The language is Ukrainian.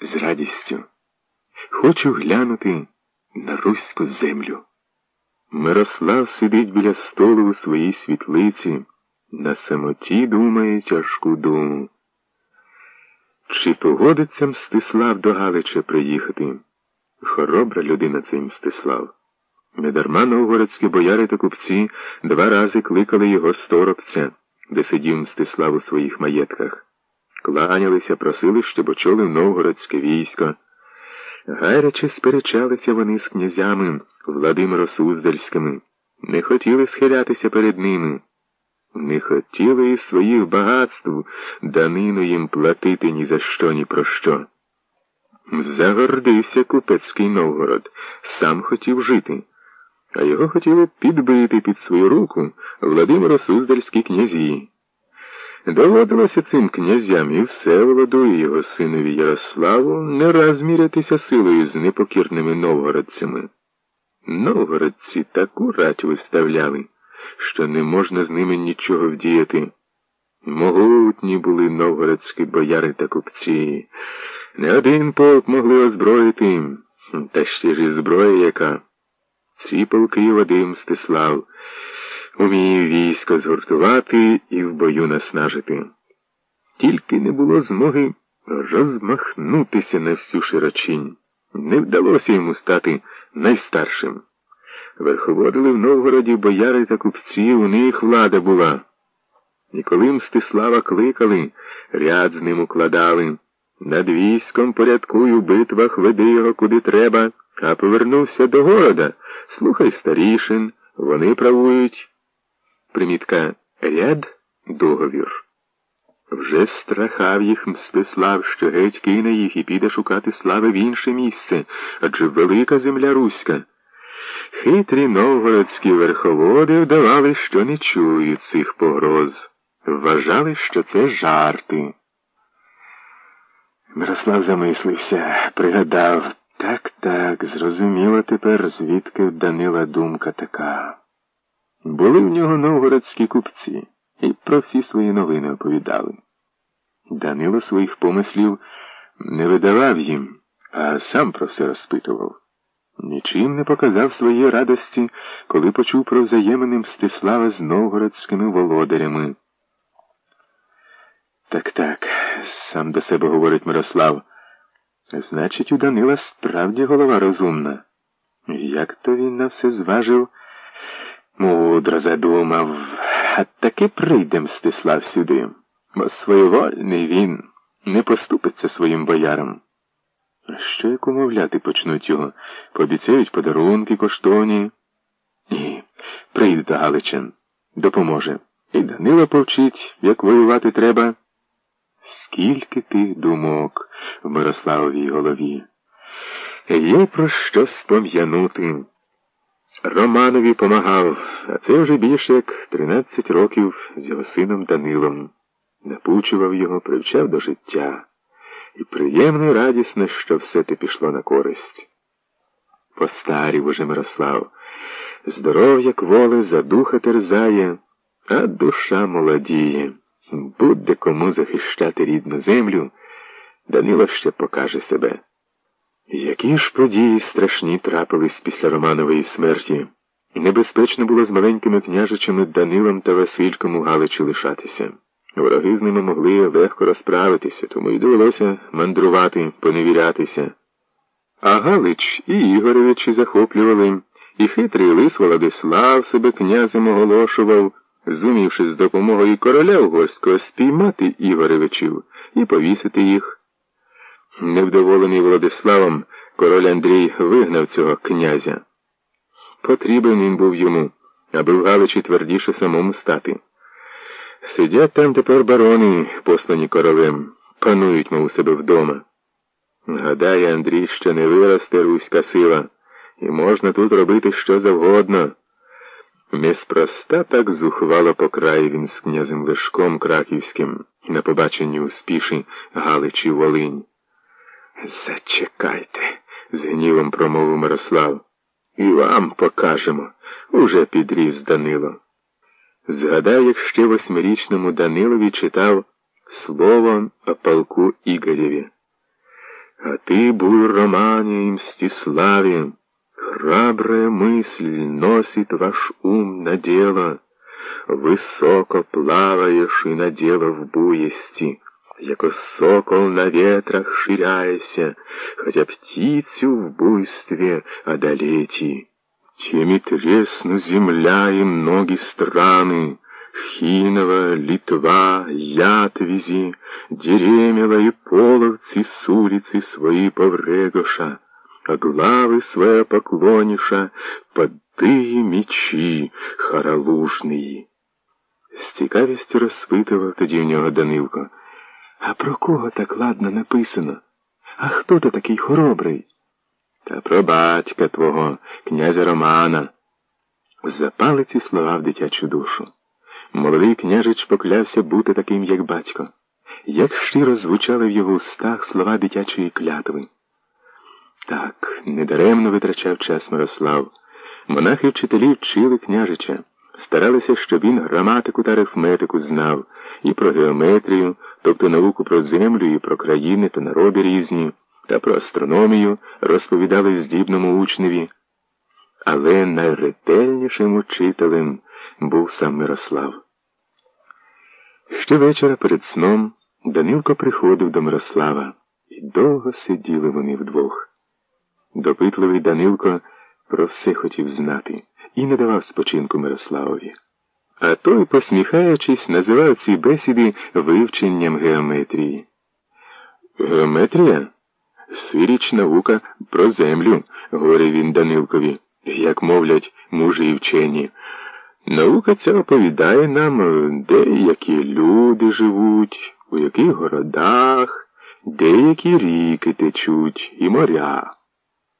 з радістю. Хочу глянути на руську землю. Мирослав сидить біля столу у своїй світлиці, на самоті думає тяжку думу. Чи погодиться Мстислав до Галича приїхати? Хоробра людина цей Мстислав. Недарма новгородські бояри та купці два рази кликали його сторобця, де сидів Мстислав у своїх маєтках. Кланялися, просили, щоб очолив новгородське військо. Гаряче сперечалися вони з князями Владимиро Суздальськими, не хотіли схилятися перед ними, не хотіли із своїх багатств данину їм платити ні за що, ні про що. Загордився купецький Новгород, сам хотів жити, а його хотіли підбити під свою руку Владимиро Суздальські князі. Доводилося цим князям і Всеволоду, і його синові Ярославу не раз мірятися силою з непокірними новгородцями. Новгородці таку рать виставляли, що не можна з ними нічого вдіяти. Могутні були новгородські бояри та купці. Не один полк могли озброїти, та ще ж і зброя яка. Ці полки Вадим Стислав уміє військо згуртувати і в бою наснажити. Тільки не було змоги розмахнутися на всю широчинь. Не вдалося йому стати найстаршим. Верховодили в Новгороді бояри та купці, у них влада була. І коли Мстислава кликали, ряд з ним укладали. Над військом порядкуй у битвах веди його куди треба, а повернувся до города. Слухай старішин, вони правують. Примітка ряд договір. Вже страхав їх Мстислав, що геть кине їх і піде шукати слави в інше місце, адже велика земля Руська. Хитрі новгородські верховоди вдавали, що не чують цих погроз. Вважали, що це жарти. Мирослав замислився, пригадав, так, так, зрозуміло тепер, звідки в Данила думка така. Були в нього новгородські купці і про всі свої новини оповідали. Данило своїх помислів не видавав їм, а сам про все розпитував. Нічим не показав своєї радості, коли почув про взаємини Мстислава з новгородськими володарями. Так, так, сам до себе говорить Мирослав. Значить, у Данила справді голова розумна. Як то він на все зважив, мудро задумав, а таки прийде Мстислав сюди, бо своєвольний він не поступиться своїм боярам. Що як умовляти почнуть його? Пообіцяють подарунки коштовні? Ні, прийде до Галичин, допоможе. І Данила повчить, як воювати треба. Скільки тих думок в Мирославовій голові. Є про що спом'янути. Романові помагав, а це вже більше як тринадцять років з його сином Данилом. Напучував його, привчав до життя. І приємно і радісно, що все те пішло на користь. Постарів уже Мирослав. Здоров'я кволи за духа терзає, а душа молодіє. Буде кому захищати рідну землю, Данило ще покаже себе. Які ж події страшні трапились після Романової смерті. Небезпечно було з маленькими княжичами Данилом та Васильком у Галичі лишатися. Вороги з ними могли легко розправитися, тому й довелося мандрувати, поневірятися. А Галич і Ігоревичі захоплювали, і хитрий лис Володислав себе князем оголошував зумівши з допомогою короля угорського спіймати Ігоревичів і повісити їх. Невдоволений Володиславом, король Андрій вигнав цього князя. Потрібен він був йому, аби в Галичі твердіше самому стати. Сидять там тепер барони, послані королем, панують мов у себе вдома. Гадає, Андрій ще не виросте руська сила, і можна тут робити що завгодно. Неспроста так зухвало по краю він з князем Лешком Краківським на побаченні успіші Галичі Волинь. Зачекайте, з гнівом промовив Мирослав. І вам покажемо. Уже підріс Данило. Згадай, як ще восьмирічному Данилові читав слово о полку Ігорєві. А ты, буй Романе и Мстиславе, храбрая мысль носит ваш ум на дело, высоко плаваешь и на дело в буести, яко сокол на ветрах ширяйся, хотя птицу в буйстве одолети. Теми тресну земля и многие страны, Хинова, Литва, Ятвизи, Деремева и половцы с улицы свои поврегоша, а главы своя поклониша подые мечі харалужні. З цікавістю розпитував тоді в нього Данилко. А про кого так ладно написано? А хто то такий хоробрий? Та про батька твого, князя Романа. Запали ці слова в дитячу душу. Молодий княжич поклявся бути таким, як батько, як щиро звучали в його устах слова дитячої клятви. Так, недаремно витрачав час Мирослав. Монахи вчителі вчили княжича, старалися, щоб він граматику та арифметику знав, і про геометрію, тобто науку про землю, і про країни та народи різні, та про астрономію розповідали здібному учневі. Але найретельнішим учителем був сам Мирослав. Щовечора перед сном Данилко приходив до Мирослава, і довго сиділи вони вдвох. Допитливий Данилко про все хотів знати і не давав спочинку Мирославові. А той, посміхаючись, називав ці бесіди вивченням геометрії. Геометрія? Свіріч наука про землю, говорив він Данилкові, як мовлять мужі і вчені. Наука ця оповідає нам, де які люди живуть, у яких городах, де які ріки течуть і моря.